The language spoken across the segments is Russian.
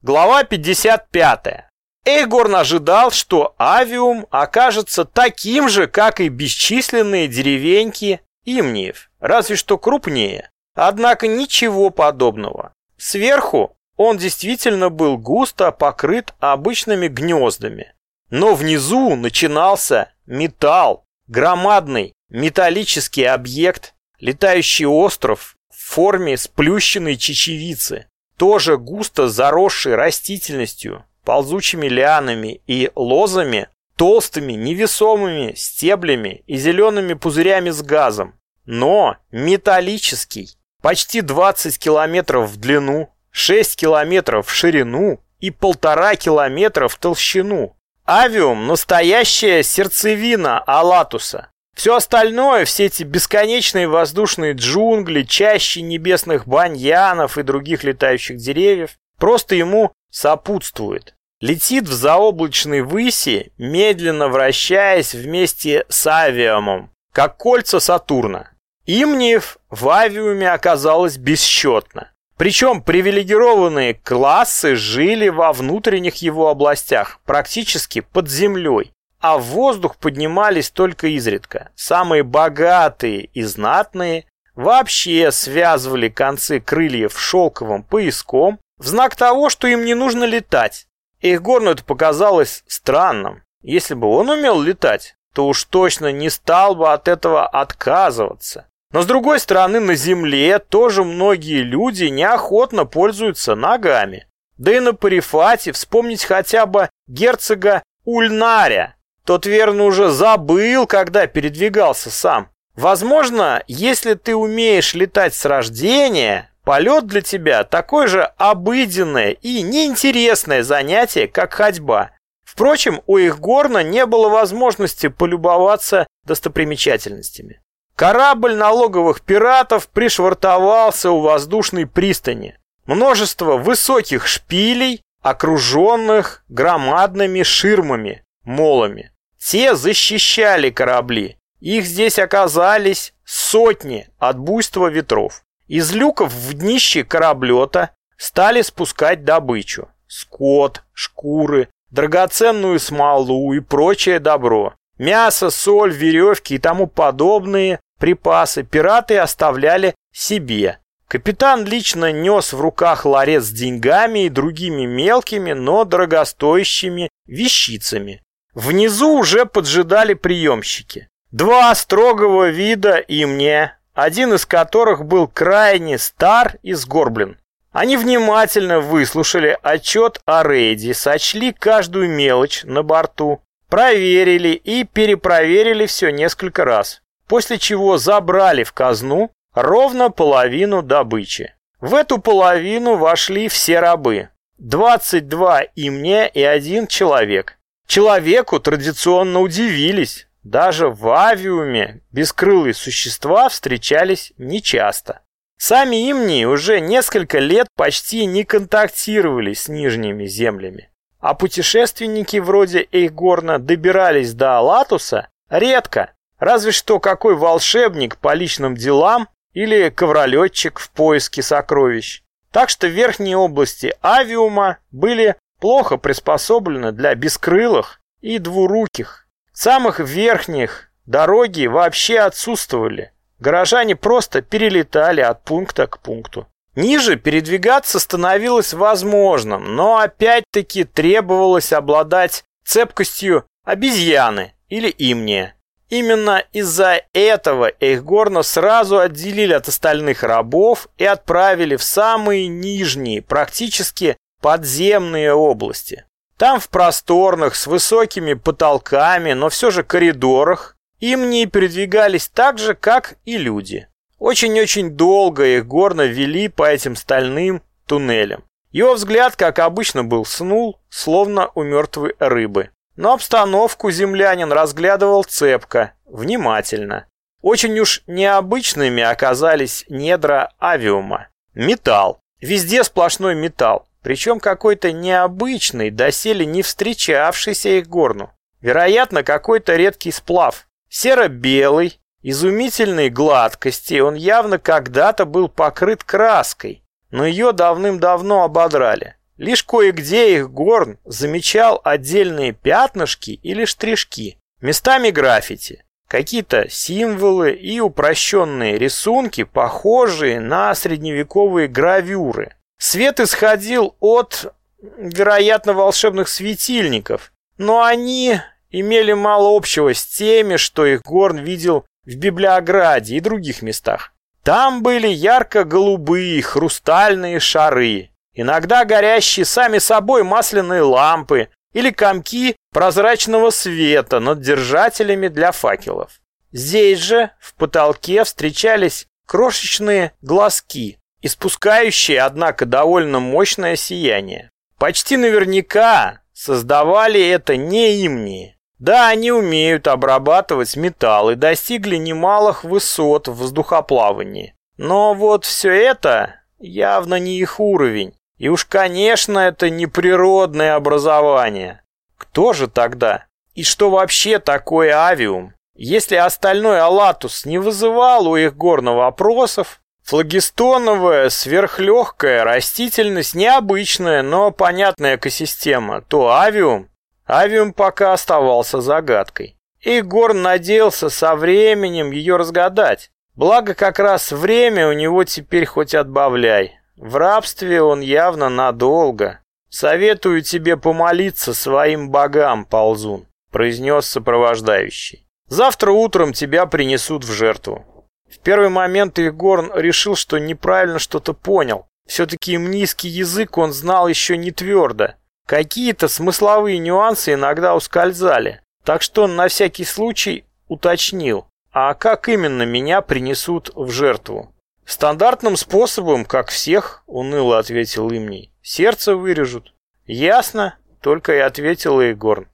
Глава 55. Эйгорн ожидал, что Авиум окажется таким же, как и бесчисленные деревеньки Имниев, разве что крупнее. Однако ничего подобного. Сверху он действительно был густо покрыт обычными гнездами. Но внизу начинался металл, громадный металлический объект, летающий остров в форме сплющенной чечевицы тоже густо заросший растительностью, ползучими лианами и лозами, толстыми невесомыми стеблями и зелеными пузырями с газом, но металлический, почти 20 километров в длину, 6 километров в ширину и полтора километра в толщину. Авиум – настоящая сердцевина Алатуса. Все остальное, все эти бесконечные воздушные джунгли, чаще небесных баньянов и других летающих деревьев, просто ему сопутствует. Летит в заоблачной выси, медленно вращаясь вместе с авиумом, как кольца Сатурна. Имниев в авиуме оказалось бесчетно. Причем привилегированные классы жили во внутренних его областях, практически под землей а в воздух поднимались только изредка. Самые богатые и знатные вообще связывали концы крыльев шелковым пояском в знак того, что им не нужно летать. Эйхгорну это показалось странным. Если бы он умел летать, то уж точно не стал бы от этого отказываться. Но с другой стороны, на Земле тоже многие люди неохотно пользуются ногами. Да и на Парифате вспомнить хотя бы герцога Ульнаря, тот верно уже забыл, когда передвигался сам. Возможно, если ты умеешь летать с рождения, полет для тебя такое же обыденное и неинтересное занятие, как ходьба. Впрочем, у их горна не было возможности полюбоваться достопримечательностями. Корабль налоговых пиратов пришвартовался у воздушной пристани. Множество высоких шпилей, окруженных громадными ширмами, молами. Те защищали корабли. Их здесь оказались сотни от буйства ветров. Из люков в днище кораблета стали спускать добычу. Скот, шкуры, драгоценную смолу и прочее добро. Мясо, соль, веревки и тому подобные припасы пираты оставляли себе. Капитан лично нес в руках ларец с деньгами и другими мелкими, но дорогостоящими вещицами. Внизу уже поджидали приемщики. Два строгого вида и мне, один из которых был крайне стар и сгорблен. Они внимательно выслушали отчет о рейде, сочли каждую мелочь на борту, проверили и перепроверили все несколько раз, после чего забрали в казну ровно половину добычи. В эту половину вошли все рабы. 22 и мне и один человек. Человеку традиционно удивились. Даже в авиуме бескрылые существа встречались нечасто. Сами имни уже несколько лет почти не контактировали с нижними землями. А путешественники вроде Эйгорна добирались до Алатуса редко, разве что какой волшебник по личным делам или ковролетчик в поиске сокровищ. Так что верхние области авиума были плохо приспособлены для бескрылых и двуруких. Самых верхних дороги вообще отсутствовали. Горожане просто перелетали от пункта к пункту. Ниже передвигаться становилось возможным, но опять-таки требовалось обладать цепкостью обезьяны или имния. Именно из-за этого Эйхгорна сразу отделили от остальных рабов и отправили в самые нижние, практически подземные области. Там в просторных, с высокими потолками, но все же коридорах, им не передвигались так же, как и люди. Очень-очень долго их горно вели по этим стальным туннелям. Его взгляд, как обычно, был снул, словно у мертвой рыбы. Но обстановку землянин разглядывал цепко, внимательно. Очень уж необычными оказались недра авиума. Металл. Везде сплошной металл. Причем какой-то необычный, доселе не встречавшийся их горну. Вероятно, какой-то редкий сплав. Серо-белый, изумительной гладкости, он явно когда-то был покрыт краской, но ее давным-давно ободрали. Лишь кое-где их горн замечал отдельные пятнышки или штришки, местами граффити, какие-то символы и упрощенные рисунки, похожие на средневековые гравюры. Свет исходил от, вероятно, волшебных светильников, но они имели мало общего с теми, что их Горн видел в Библиограде и других местах. Там были ярко-голубые хрустальные шары, иногда горящие сами собой масляные лампы или комки прозрачного света над держателями для факелов. Здесь же, в потолке, встречались крошечные глазки, испускающие, однако, довольно мощное сияние. Почти наверняка создавали это не имни. Да, они умеют обрабатывать металл и достигли немалых высот в воздухоплавании. Но вот все это явно не их уровень. И уж, конечно, это не природное образование. Кто же тогда? И что вообще такое авиум? Если остальной Алатус не вызывал у их горно вопросов, флагистоновая сверхлегкая растительность необычная, но понятная экосистема, то авиум Авиум пока оставался загадкой. Игор надеялся со временем ее разгадать. Благо как раз время у него теперь хоть отбавляй. В рабстве он явно надолго. «Советую тебе помолиться своим богам, ползун», — произнес сопровождающий. «Завтра утром тебя принесут в жертву». В первый момент Игорн решил, что неправильно что-то понял. Все-таки имнийский язык он знал еще не твердо. Какие-то смысловые нюансы иногда ускользали, так что он на всякий случай уточнил, а как именно меня принесут в жертву? Стандартным способом, как всех, уныло ответил Имний. Сердце вырежут. Ясно, только и ответил Егорн.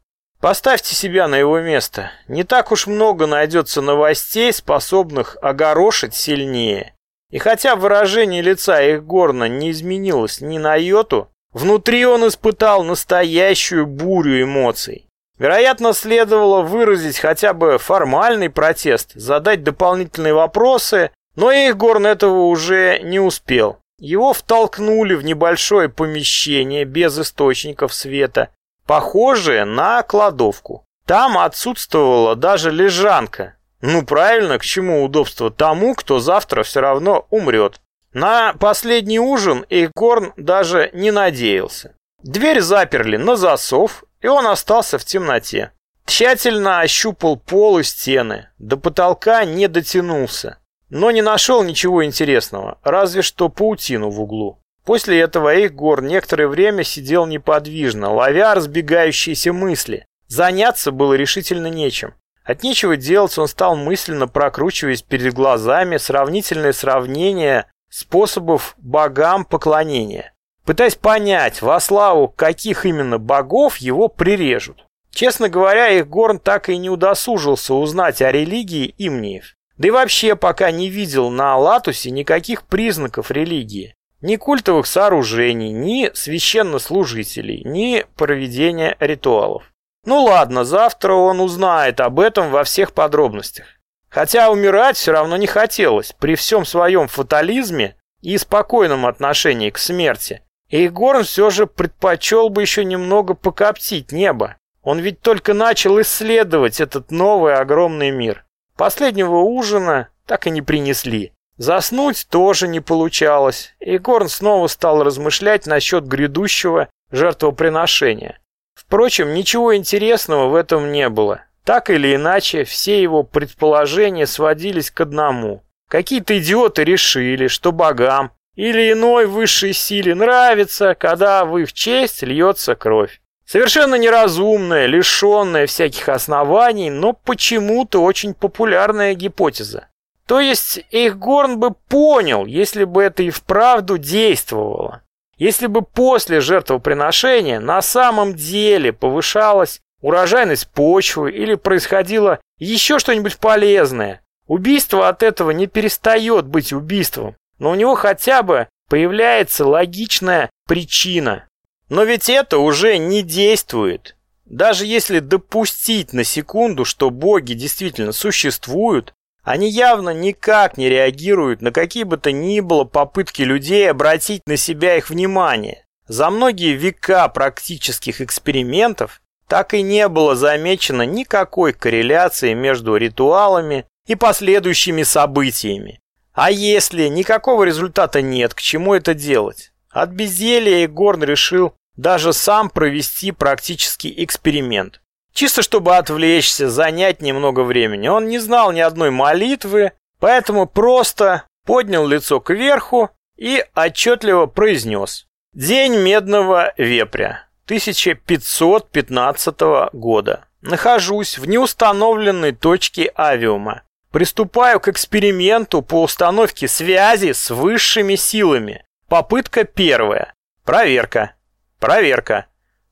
Поставьте себя на его место. Не так уж много найдется новостей, способных огорошить сильнее. И хотя выражение лица Егорна не изменилось ни на йоту, Внутри он испытал настоящую бурю эмоций. Вероятно, следовало выразить хотя бы формальный протест, задать дополнительные вопросы, но Эйхгорн этого уже не успел. Его втолкнули в небольшое помещение без источников света, похожее на кладовку. Там отсутствовала даже лежанка. Ну правильно, к чему удобство тому, кто завтра все равно умрет. На последний ужин Эйхгорн даже не надеялся. Дверь заперли на засов, и он остался в темноте. Тщательно ощупал пол и стены, до потолка не дотянулся, но не нашел ничего интересного, разве что паутину в углу. После этого Эйхгор некоторое время сидел неподвижно, ловя разбегающиеся мысли. Заняться было решительно нечем. От нечего делать он стал мысленно прокручивать перед глазами сравнительные сравнения способов богам поклонения, пытаясь понять, во славу каких именно богов его прирежут. Честно говоря, их Горн так и не удосужился узнать о религии имниев. Да и вообще пока не видел на Латусе никаких признаков религии. Ни культовых сооружений, ни священнослужителей, ни проведения ритуалов. Ну ладно, завтра он узнает об этом во всех подробностях. Хотя умирать все равно не хотелось, при всем своем фатализме и спокойном отношении к смерти. Эйгорн все же предпочел бы еще немного покоптить небо. Он ведь только начал исследовать этот новый огромный мир. Последнего ужина так и не принесли. Заснуть тоже не получалось. Егорн снова стал размышлять насчет грядущего жертвоприношения. Впрочем, ничего интересного в этом не было. Так или иначе, все его предположения сводились к одному. Какие-то идиоты решили, что богам или иной высшей силе нравится, когда в их честь льется кровь. Совершенно неразумная, лишенная всяких оснований, но почему-то очень популярная гипотеза. То есть Эйхгорн бы понял, если бы это и вправду действовало. Если бы после жертвоприношения на самом деле повышалась урожайность почвы или происходило еще что-нибудь полезное. Убийство от этого не перестает быть убийством, но у него хотя бы появляется логичная причина. Но ведь это уже не действует. Даже если допустить на секунду, что боги действительно существуют, они явно никак не реагируют на какие бы то ни было попытки людей обратить на себя их внимание. За многие века практических экспериментов так и не было замечено никакой корреляции между ритуалами и последующими событиями. А если никакого результата нет, к чему это делать? От безделья Егорн решил даже сам провести практический эксперимент. Чисто чтобы отвлечься, занять немного времени. Он не знал ни одной молитвы, поэтому просто поднял лицо кверху и отчетливо произнес «День медного вепря, 1515 года. Нахожусь в неустановленной точке авиума. Приступаю к эксперименту по установке связи с высшими силами. Попытка первая. Проверка. Проверка.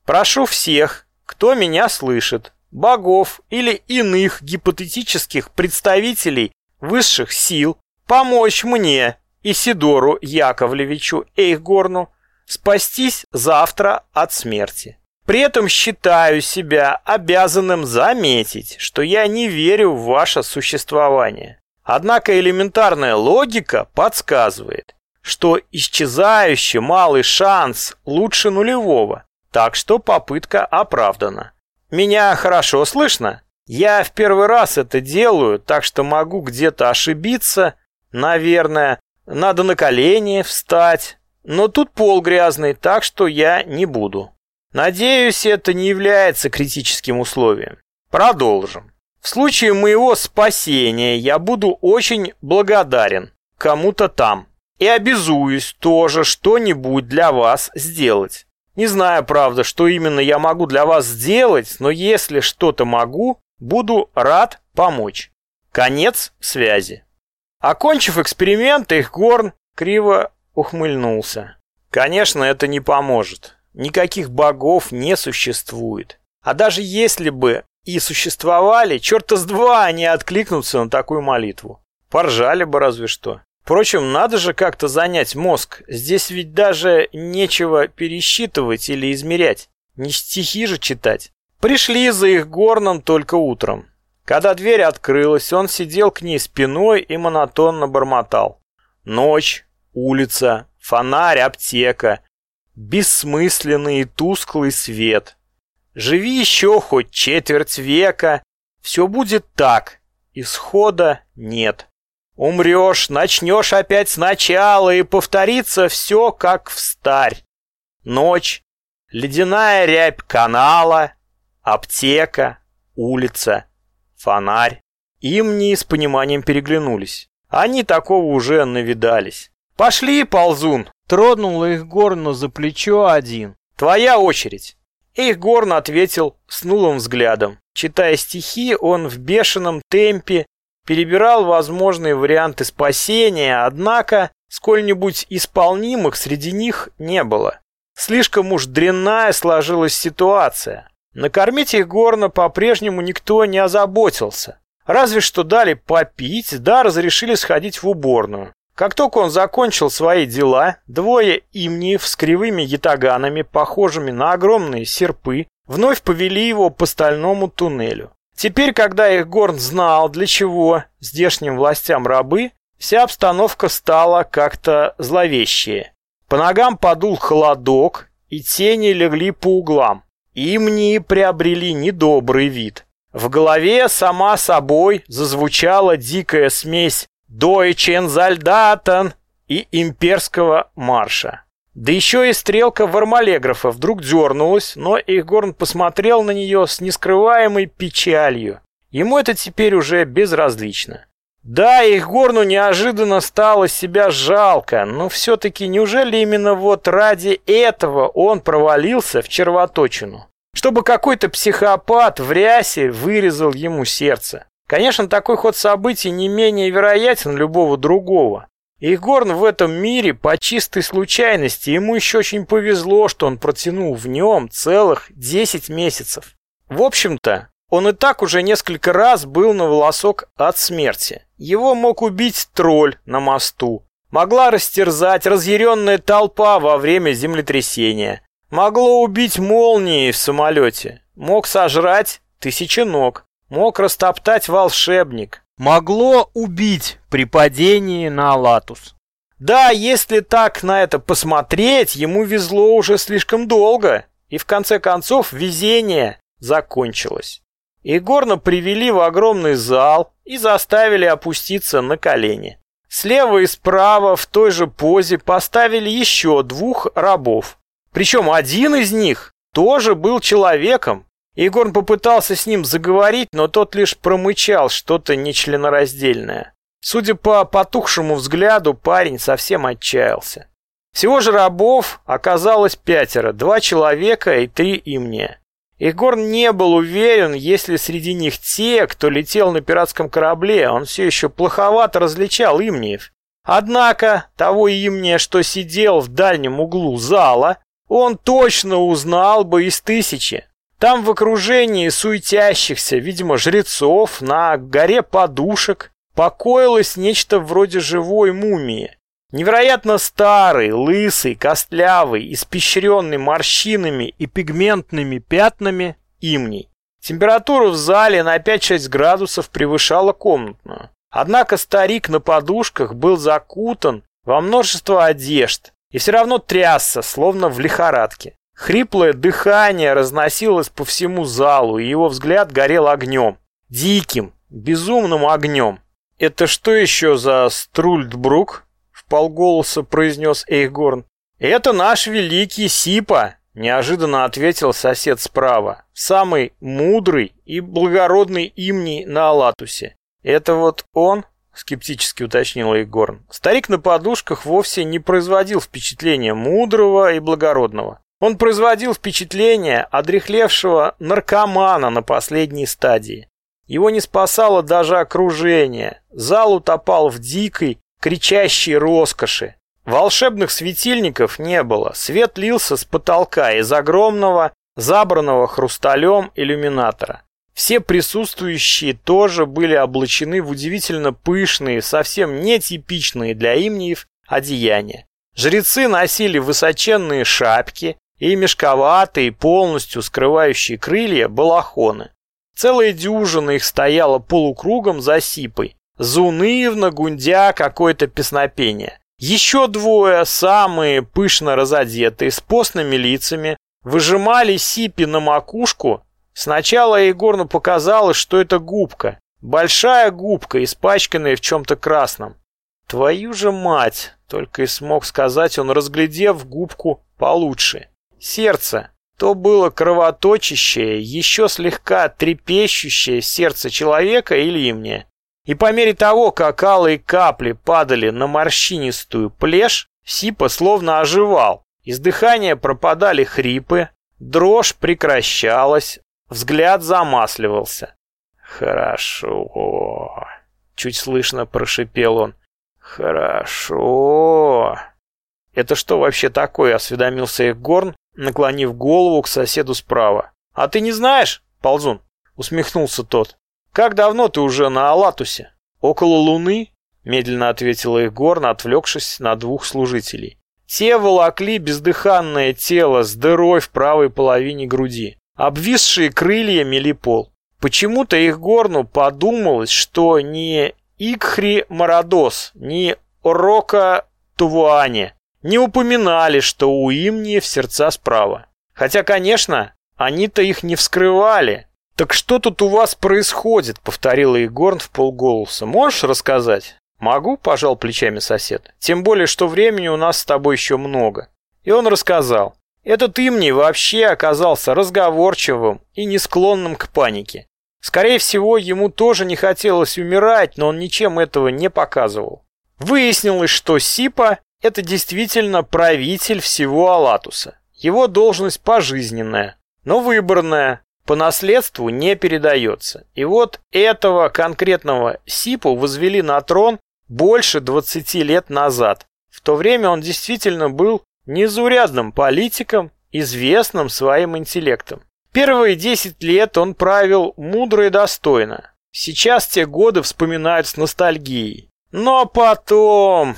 Прошу всех, кто меня слышит, богов или иных гипотетических представителей высших сил, помочь мне, Исидору Яковлевичу Эйхгорну, спастись завтра от смерти. При этом считаю себя обязанным заметить, что я не верю в ваше существование. Однако элементарная логика подсказывает, что исчезающий малый шанс лучше нулевого, так что попытка оправдана. Меня хорошо слышно? Я в первый раз это делаю, так что могу где-то ошибиться, наверное. Надо на колени встать, но тут пол грязный, так что я не буду. Надеюсь, это не является критическим условием. Продолжим. В случае моего спасения я буду очень благодарен кому-то там и обязуюсь тоже что-нибудь для вас сделать. Не знаю, правда, что именно я могу для вас сделать, но если что-то могу, буду рад помочь. Конец связи. Окончив эксперимент, Ихгорн криво ухмыльнулся. Конечно, это не поможет. Никаких богов не существует. А даже если бы и существовали, черта с два они откликнутся на такую молитву. Поржали бы разве что. Впрочем, надо же как-то занять мозг. Здесь ведь даже нечего пересчитывать или измерять. Не стихи же читать. Пришли за их горном только утром. Когда дверь открылась, он сидел к ней спиной и монотонно бормотал. Ночь, улица, фонарь, аптека, бессмысленный и тусклый свет. Живи еще хоть четверть века, все будет так, исхода нет. Умрешь, начнешь опять сначала, и повторится все, как в старь. Ночь, ледяная рябь канала, аптека, улица, фонарь. Имни с пониманием переглянулись. Они такого уже навидались. «Пошли, ползун!» Тронул их Горну за плечо один. «Твоя очередь!» Их Горн ответил с нулым взглядом. Читая стихи, он в бешеном темпе перебирал возможные варианты спасения, однако сколь-нибудь исполнимых среди них не было. Слишком уж дрянная сложилась ситуация. Накормить их горно по-прежнему никто не озаботился. Разве что дали попить, да разрешили сходить в уборную. Как только он закончил свои дела, двое имниев с кривыми ятаганами, похожими на огромные серпы, вновь повели его по стальному туннелю. Теперь, когда их Горн знал, для чего здешним властям рабы, вся обстановка стала как-то зловещее. По ногам подул холодок, и тени легли по углам. Имни приобрели недобрый вид. В голове сама собой зазвучала дикая смесь «Дойчен Зальдатан» и имперского марша. Да еще и стрелка вармалеграфа вдруг дернулась, но Игорн посмотрел на нее с нескрываемой печалью. Ему это теперь уже безразлично. Да, Игорну неожиданно стало себя жалко, но все-таки неужели именно вот ради этого он провалился в червоточину? чтобы какой-то психопат в рясе вырезал ему сердце. Конечно, такой ход событий не менее вероятен любого другого. Игорн в этом мире по чистой случайности, ему еще очень повезло, что он протянул в нем целых 10 месяцев. В общем-то, он и так уже несколько раз был на волосок от смерти. Его мог убить тролль на мосту. Могла растерзать разъяренная толпа во время землетрясения. Могло убить молнией в самолете. Мог сожрать тысячи ног. Мог растоптать волшебник. Могло убить при падении на Алатус. Да, если так на это посмотреть, ему везло уже слишком долго, и в конце концов везение закончилось. Егорна привели в огромный зал и заставили опуститься на колени. Слева и справа в той же позе поставили еще двух рабов. Причем один из них тоже был человеком. Егорн попытался с ним заговорить, но тот лишь промычал что-то нечленораздельное. Судя по потухшему взгляду, парень совсем отчаялся. Всего же рабов оказалось пятеро, два человека и три имния. Егорн не был уверен, есть ли среди них те, кто летел на пиратском корабле, он все еще плоховато различал имниев. Однако того имния, что сидел в дальнем углу зала, он точно узнал бы из тысячи. Там в окружении суетящихся, видимо, жрецов, на горе подушек, покоилось нечто вроде живой мумии. Невероятно старый, лысый, костлявый, испещренный морщинами и пигментными пятнами имней. Температура в зале на 5-6 градусов превышала комнатную. Однако старик на подушках был закутан во множество одежд и все равно трясся, словно в лихорадке. Хриплое дыхание разносилось по всему залу, и его взгляд горел огнем. Диким, безумным огнем. «Это что еще за Струльдбрук?» вполголоса произнес Эйхгорн. «Это наш великий Сипа», — неожиданно ответил сосед справа. «Самый мудрый и благородный имни на Алатусе». «Это вот он?» — скептически уточнил Эйхгорн. Старик на подушках вовсе не производил впечатления мудрого и благородного. Он производил впечатление одрехлевшего наркомана на последней стадии. Его не спасало даже окружение. Зал утопал в дикой, кричащей роскоши. Волшебных светильников не было, свет лился с потолка из огромного, забранного хрусталем иллюминатора. Все присутствующие тоже были облачены в удивительно пышные, совсем нетипичные для имниев одеяния. Жрецы носили высоченные шапки и мешковатые, полностью скрывающие крылья, балахоны. Целая дюжина их стояла полукругом за сипой, Зунывно, гундя, какое-то песнопение. Еще двое, самые пышно разодетые, с постными лицами, выжимали сипи на макушку. Сначала Егорну показалось, что это губка. Большая губка, испачканная в чем-то красном. «Твою же мать!» — только и смог сказать он, разглядев губку получше. Сердце. То было кровоточащее, еще слегка трепещущее сердце человека или имне. И по мере того, как алые капли падали на морщинистую плешь, Сипа словно оживал. Из дыхания пропадали хрипы, дрожь прекращалась, взгляд замасливался. «Хорошо», — чуть слышно прошипел он. «Хорошо». «Это что вообще такое?» — осведомился Эгорн, наклонив голову к соседу справа. «А ты не знаешь, ползун?» — усмехнулся тот. «Как давно ты уже на Алатусе?» «Около Луны», — медленно ответила Егорна, отвлекшись на двух служителей. Те волокли бездыханное тело с дырой в правой половине груди. Обвисшие крылья мели пол. Почему-то их горну подумалось, что ни Икхри Марадос, ни Орока Тувуане не упоминали, что у Имни в сердца справа. Хотя, конечно, они-то их не вскрывали, «Так что тут у вас происходит?» — повторила Егорн в полголоса. «Можешь рассказать?» «Могу», — пожал плечами сосед. «Тем более, что времени у нас с тобой еще много». И он рассказал. Этот имний вообще оказался разговорчивым и не склонным к панике. Скорее всего, ему тоже не хотелось умирать, но он ничем этого не показывал. Выяснилось, что Сипа – это действительно правитель всего Алатуса. Его должность пожизненная, но выборная, по наследству не передается. И вот этого конкретного Сипу возвели на трон больше 20 лет назад. В то время он действительно был незаурядным политиком, известным своим интеллектом. Первые 10 лет он правил мудро и достойно. Сейчас те годы вспоминают с ностальгией. Но потом...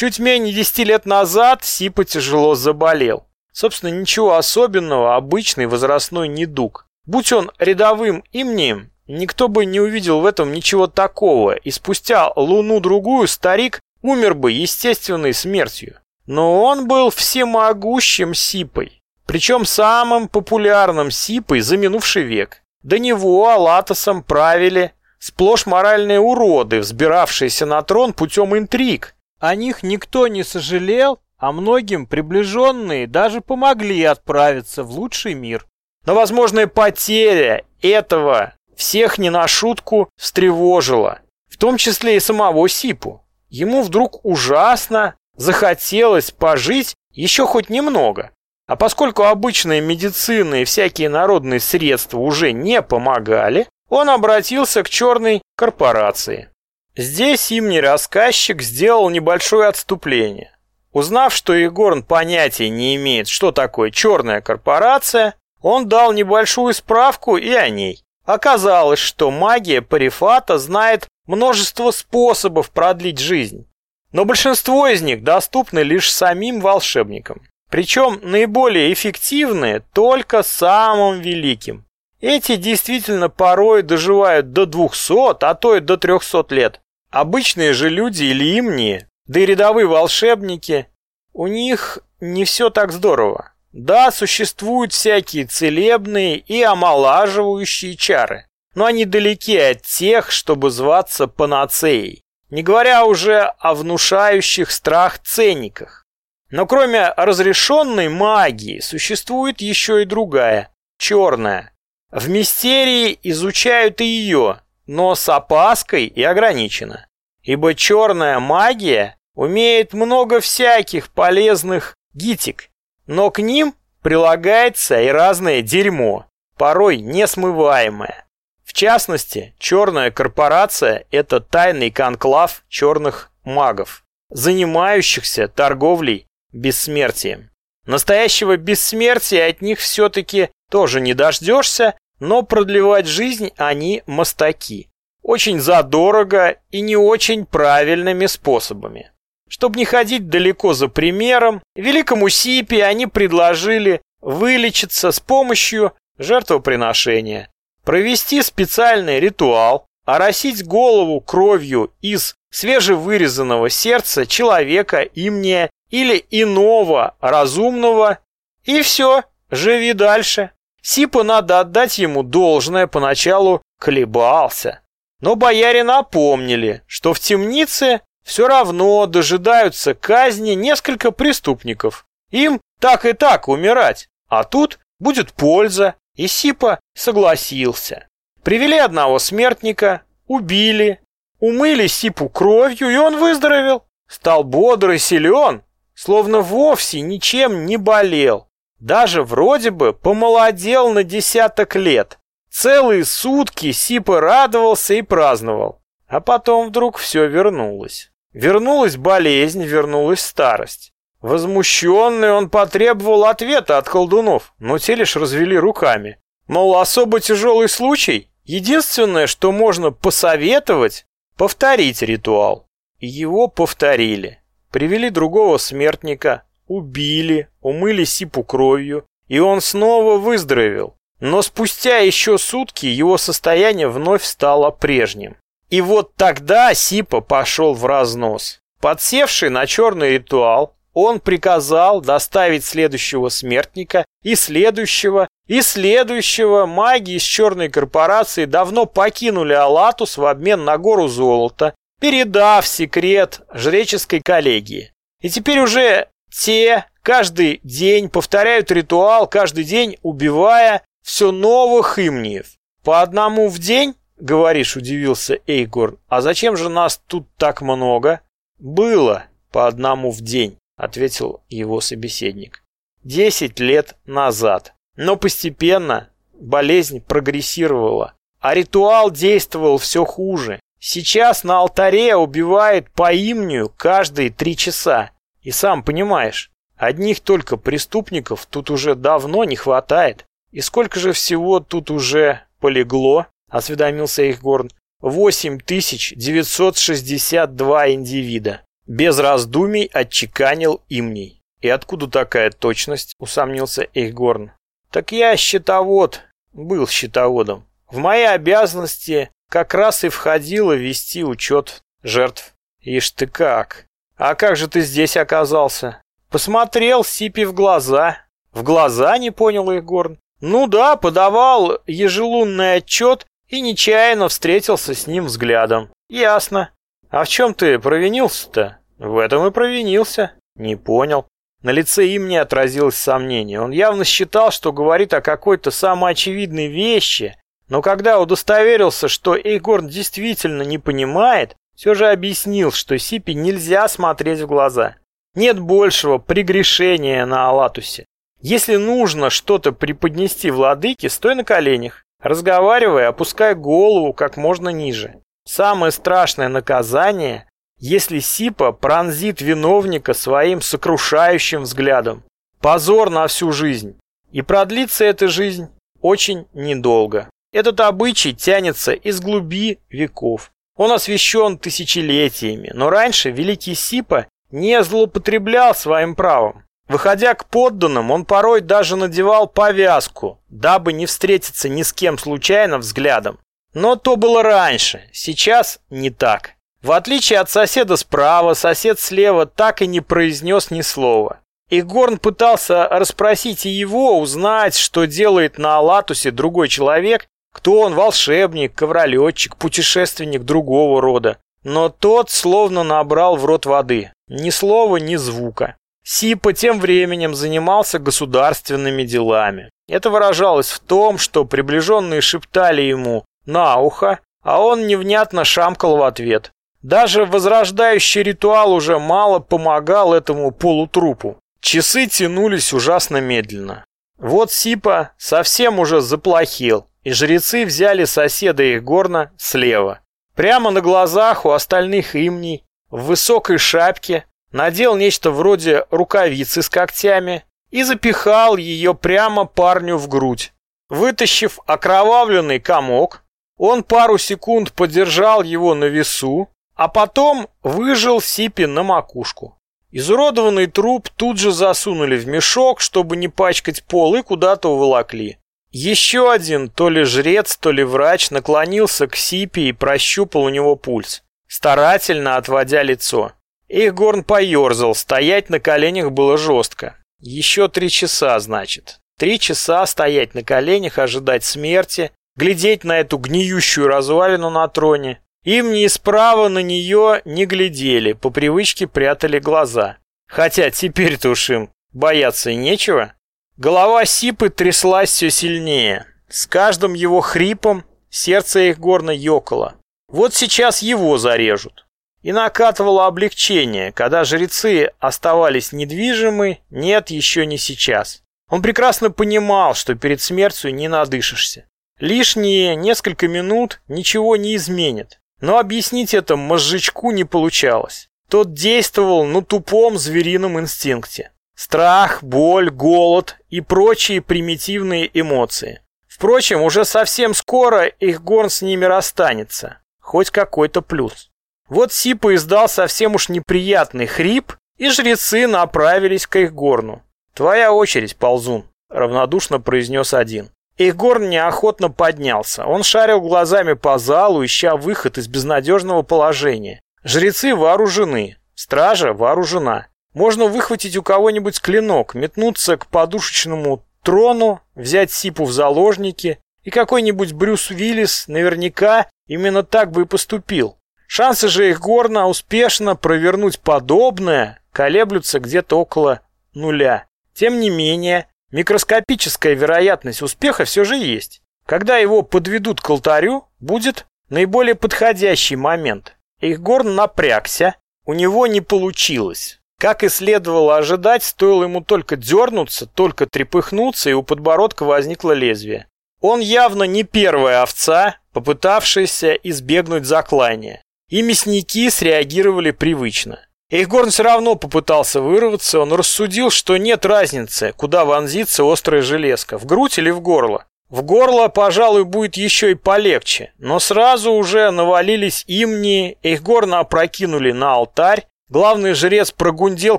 Чуть менее 10 лет назад Сипа тяжело заболел. Собственно, ничего особенного, обычный возрастной недуг. Будь он рядовым имнием, никто бы не увидел в этом ничего такого, и спустя луну-другую старик умер бы естественной смертью. Но он был всемогущим Сипой, причем самым популярным Сипой за минувший век. До него Алатосом правили сплошь моральные уроды, взбиравшиеся на трон путем интриг. О них никто не сожалел, а многим приближенные даже помогли отправиться в лучший мир. Но возможная потеря этого всех не на шутку встревожила, в том числе и самого Сипу. Ему вдруг ужасно захотелось пожить еще хоть немного. А поскольку обычная медицина и всякие народные средства уже не помогали, он обратился к черной корпорации. Здесь имний рассказчик сделал небольшое отступление. Узнав, что Егорн понятия не имеет, что такое черная корпорация, он дал небольшую справку и о ней. Оказалось, что магия Парифата знает множество способов продлить жизнь. Но большинство из них доступны лишь самим волшебникам. Причем наиболее эффективные только самым великим. Эти действительно порой доживают до 200, а то и до 300 лет. Обычные же люди или имние, да и рядовые волшебники, у них не все так здорово. Да, существуют всякие целебные и омолаживающие чары, но они далеки от тех, чтобы зваться панацеей, не говоря уже о внушающих страх ценниках. Но кроме разрешенной магии существует еще и другая, черная. В мистерии изучают и ее, но с опаской и ограниченно. Ибо черная магия умеет много всяких полезных гитик, но к ним прилагается и разное дерьмо, порой несмываемое. В частности, черная корпорация – это тайный конклав черных магов, занимающихся торговлей бессмертием. Настоящего бессмертия от них все-таки тоже не дождешься, но продлевать жизнь они мастаки. Очень задорого и не очень правильными способами. Чтобы не ходить далеко за примером, великому Сипе они предложили вылечиться с помощью жертвоприношения, провести специальный ритуал, оросить голову кровью из свежевырезанного сердца человека, имния или иного разумного, и все, живи дальше. Сипа надо отдать ему должное, поначалу колебался. Но бояре напомнили, что в темнице все равно дожидаются казни несколько преступников. Им так и так умирать, а тут будет польза, и Сипа согласился. Привели одного смертника, убили, умыли Сипу кровью, и он выздоровел. Стал бодрый, силен, словно вовсе ничем не болел. Даже вроде бы помолодел на десяток лет. Целые сутки Сипа радовался и праздновал. А потом вдруг все вернулось. Вернулась болезнь, вернулась старость. Возмущенный он потребовал ответа от колдунов, но те лишь развели руками. Мол, особо тяжелый случай. Единственное, что можно посоветовать, повторить ритуал. И его повторили. Привели другого смертника, убили, умыли Сипу кровью, и он снова выздоровел. Но спустя еще сутки его состояние вновь стало прежним. И вот тогда Сипа пошел в разнос. Подсевший на черный ритуал, он приказал доставить следующего смертника и следующего, и следующего. Маги из черной корпорации давно покинули Алатус в обмен на гору золота, передав секрет жреческой коллегии. И теперь уже те каждый день повторяют ритуал, каждый день убивая все новых имниев. По одному в день говоришь, удивился Эйгор. А зачем же нас тут так много? Было по одному в день, ответил его собеседник. Десять лет назад. Но постепенно болезнь прогрессировала, а ритуал действовал все хуже. Сейчас на алтаре убивает по имню каждые три часа. И сам понимаешь, одних только преступников тут уже давно не хватает. И сколько же всего тут уже полегло? осведомился их Горн. 8962 индивида. Без раздумий отчеканил имней. И откуда такая точность, усомнился Эйхгорн. Так я счетовод, был счетоводом. В мои обязанности как раз и входило вести учет жертв. Ишь ты как, А как же ты здесь оказался? Посмотрел Сипи в глаза. В глаза, не понял Егорн. Ну да, подавал ежелунный отчет и нечаянно встретился с ним взглядом. Ясно. А в чем ты провинился-то? В этом и провинился. Не понял. На лице им не отразилось сомнение. Он явно считал, что говорит о какой-то самоочевидной вещи, но когда удостоверился, что Эйгорн действительно не понимает, все же объяснил, что Сипи нельзя смотреть в глаза. Нет большего прегрешения на Алатусе. Если нужно что-то преподнести владыке, стой на коленях, разговаривая, опускай голову как можно ниже. Самое страшное наказание, если Сипа пронзит виновника своим сокрушающим взглядом. Позор на всю жизнь. И продлится эта жизнь очень недолго. Этот обычай тянется из глуби веков. Он освящен тысячелетиями, но раньше великий Сипа не злоупотреблял своим правом. Выходя к подданным, он порой даже надевал повязку, дабы не встретиться ни с кем случайно взглядом. Но то было раньше, сейчас не так. В отличие от соседа справа, сосед слева так и не произнес ни слова. И Горн пытался расспросить и его, узнать, что делает на Алатусе другой человек, кто он, волшебник, ковролетчик, путешественник другого рода? Но тот словно набрал в рот воды. Ни слова, ни звука. Сипа тем временем занимался государственными делами. Это выражалось в том, что приближенные шептали ему на ухо, а он невнятно шамкал в ответ. Даже возрождающий ритуал уже мало помогал этому полутрупу. Часы тянулись ужасно медленно. Вот Сипа совсем уже заплохел, и жрецы взяли соседа их горна слева. Прямо на глазах у остальных имней, в высокой шапке, надел нечто вроде рукавицы с когтями и запихал ее прямо парню в грудь. Вытащив окровавленный комок, он пару секунд подержал его на весу, а потом выжил Сипи на макушку. Изуродованный труп тут же засунули в мешок, чтобы не пачкать пол, и куда-то уволокли. Еще один, то ли жрец, то ли врач, наклонился к Сипи и прощупал у него пульс, старательно отводя лицо. Ихгорн поерзал, стоять на коленях было жестко. Еще три часа, значит. Три часа стоять на коленях, ожидать смерти, глядеть на эту гниющую развалину на троне. Им ни справа на нее не глядели, по привычке прятали глаза. Хотя теперь-то уж им бояться и нечего. Голова Сипы тряслась все сильнее. С каждым его хрипом сердце их горно ёкало. Вот сейчас его зарежут. И накатывало облегчение, когда жрецы оставались недвижимы, нет, еще не сейчас. Он прекрасно понимал, что перед смертью не надышишься. Лишние несколько минут ничего не изменит. Но объяснить это мозжечку не получалось. Тот действовал на тупом зверином инстинкте. Страх, боль, голод и прочие примитивные эмоции. Впрочем, уже совсем скоро их горн с ними расстанется. Хоть какой-то плюс. Вот Сипа издал совсем уж неприятный хрип, и жрецы направились к их горну. «Твоя очередь, ползун», — равнодушно произнес один. Ихгорн неохотно поднялся. Он шарил глазами по залу, ища выход из безнадежного положения. Жрецы вооружены, стража вооружена. Можно выхватить у кого-нибудь клинок, метнуться к подушечному трону, взять Сипу в заложники, и какой-нибудь Брюс Уиллис наверняка именно так бы и поступил. Шансы же их горно успешно провернуть подобное колеблются где-то около нуля. Тем не менее, микроскопическая вероятность успеха все же есть. Когда его подведут к алтарю, будет наиболее подходящий момент. Их напрягся, у него не получилось. Как и следовало ожидать, стоило ему только дернуться, только трепыхнуться, и у подбородка возникло лезвие. Он явно не первая овца, попытавшаяся избегнуть заклания. И мясники среагировали привычно. Эйхгорн все равно попытался вырваться, он рассудил, что нет разницы, куда вонзится острая железка, в грудь или в горло. В горло, пожалуй, будет еще и полегче, но сразу уже навалились имни, Эйхгорна опрокинули на алтарь, Главный жрец прогундел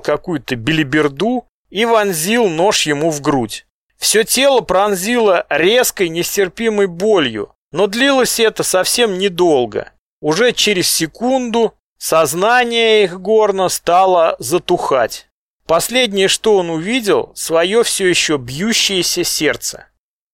какую-то белиберду и вонзил нож ему в грудь. Все тело пронзило резкой нестерпимой болью, но длилось это совсем недолго. Уже через секунду Сознание их горно стало затухать. Последнее, что он увидел, свое все еще бьющееся сердце.